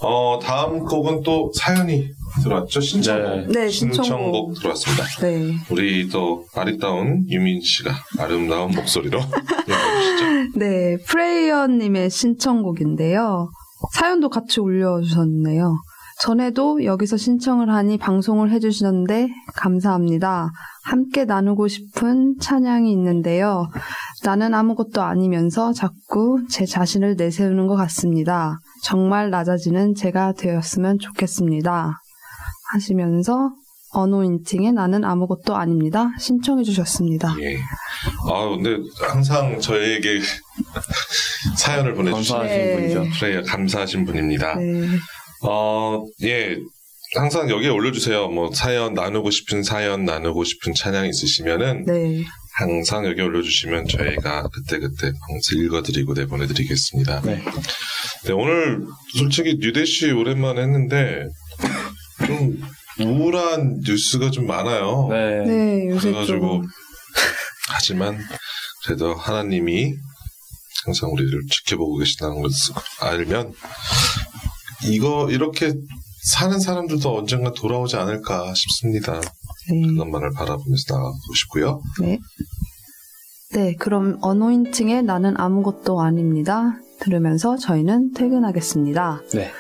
[SPEAKER 2] 어, 다음 곡은 또 사연이 들어왔죠? 신청곡.
[SPEAKER 4] 네,
[SPEAKER 2] 신청곡
[SPEAKER 4] 신청곡.
[SPEAKER 2] 들어왔습니다.
[SPEAKER 4] 네.
[SPEAKER 2] 우리 또 아리따운 유민 씨가 아름다운 목소리로. [LAUGHS]
[SPEAKER 4] 네, 프레이어님의 신청곡인데요. 사연도 같이 올려주셨네요. 전에도 여기서 신청을 하니 방송을 해주시는데 감사합니다. 함께 나누고 싶은 찬양이 있는데요. 나는 아무것도 아니면서 자꾸 제 자신을 내세우는 것 같습니다. 정말 낮아지는 제가 되었으면 좋겠습니다. 하시면서 어노인팅의 나는 아무것도 아닙니다. 신청해 주셨습니다.
[SPEAKER 2] 예. 아, 근데 항상 저에게 사연을 보내주시는
[SPEAKER 3] 감사하신
[SPEAKER 4] 네.
[SPEAKER 3] 분이죠.
[SPEAKER 2] 프레이어 감사하신 분입니다.
[SPEAKER 4] 네.
[SPEAKER 2] 어, 예. 항상 여기에 올려주세요. 뭐, 사연 나누고 싶은 사연, 나누고 싶은 찬양 있으시면은,
[SPEAKER 4] 네.
[SPEAKER 2] 항상 여기 올려주시면 저희가 그때그때 방송 읽어드리고 내보내드리겠습니다.
[SPEAKER 3] 네.
[SPEAKER 2] 네, 오늘 솔직히 뉴데시 오랜만에 했는데, 좀 우울한 뉴스가 좀 많아요.
[SPEAKER 3] 네.
[SPEAKER 4] 네, 요새
[SPEAKER 2] 그래가지고,
[SPEAKER 4] 좀. [LAUGHS]
[SPEAKER 2] 하지만, 그래도 하나님이 항상 우리를 지켜보고 계신다는 것을 알면, 이거, 이렇게 사는 사람들도 언젠가 돌아오지 않을까 싶습니다.
[SPEAKER 4] 네.
[SPEAKER 2] 그것만을 바라보면서 나가고 싶고요.
[SPEAKER 4] 네. 네, 그럼 어노인팅의 나는 아무것도 아닙니다. 들으면서 저희는 퇴근하겠습니다.
[SPEAKER 3] 네.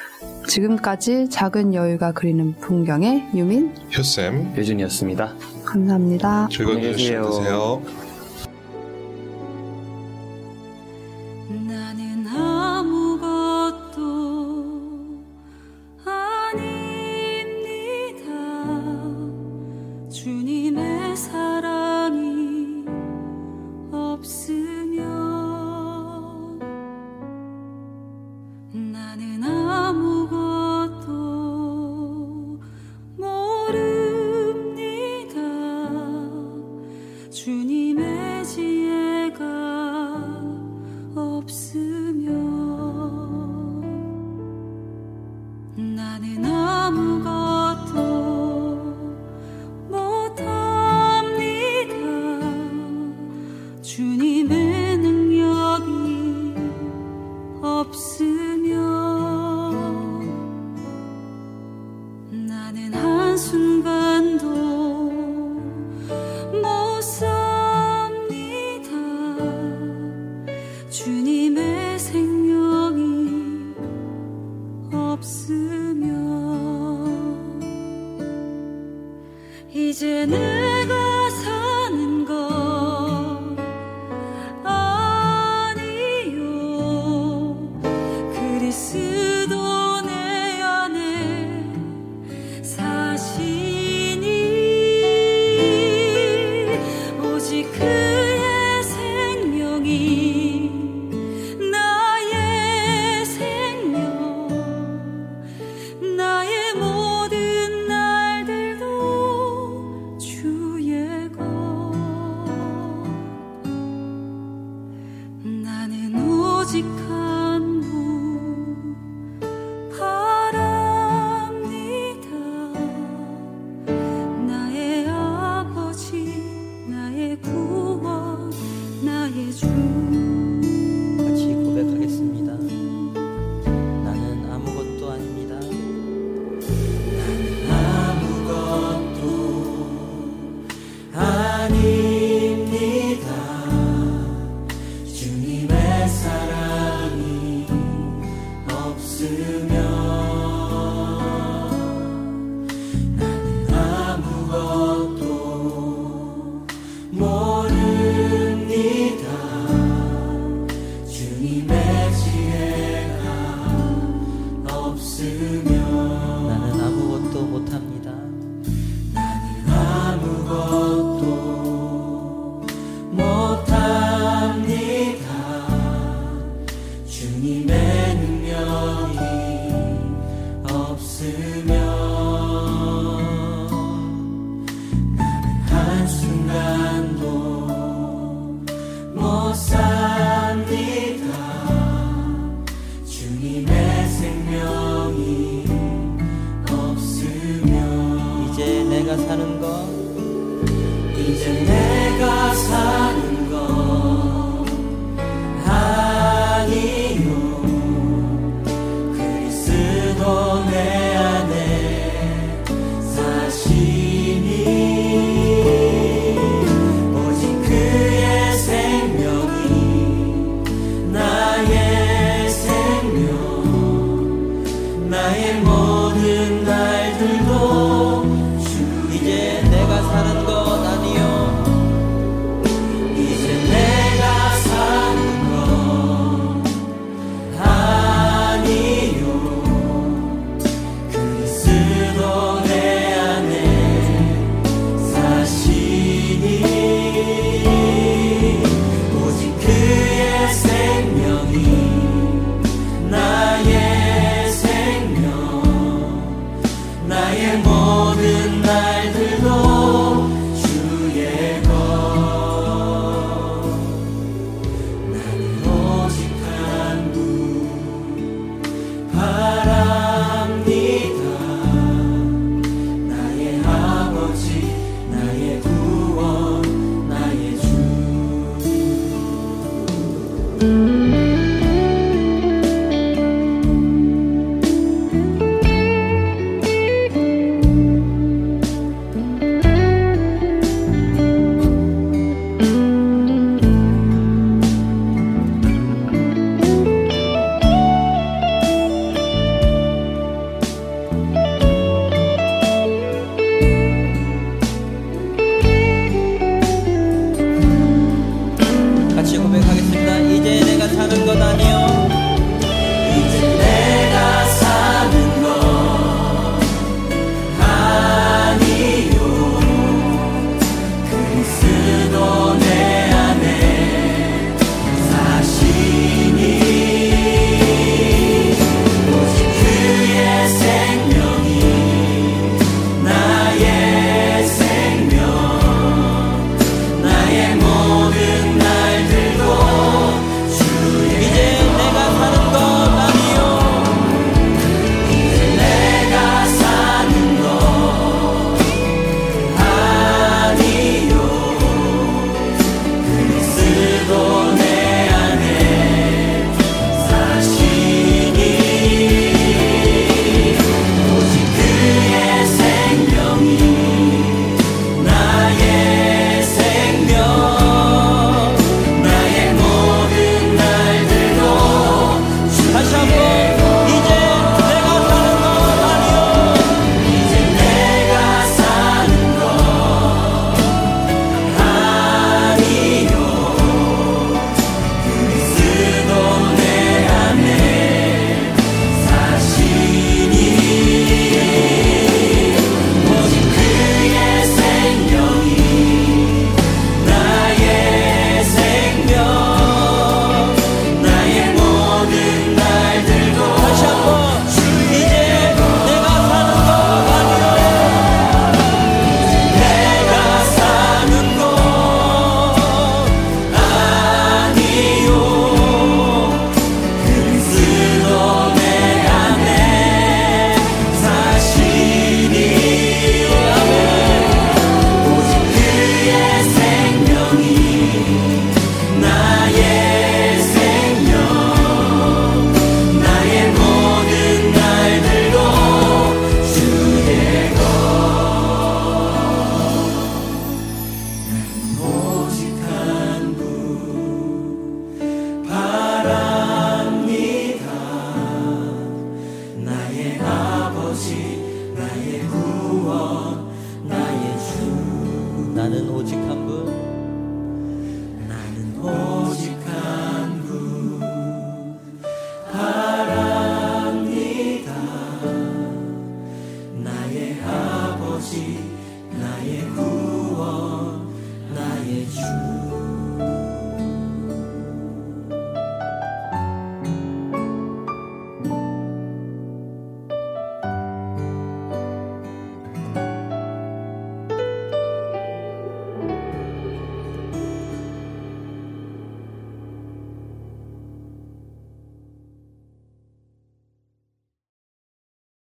[SPEAKER 4] 지금까지 작은 여유가 그리는 풍경의 유민
[SPEAKER 2] 효쌤,
[SPEAKER 3] 유준이었습니다.
[SPEAKER 4] 감사합니다.
[SPEAKER 2] 즐거운
[SPEAKER 3] 계세요.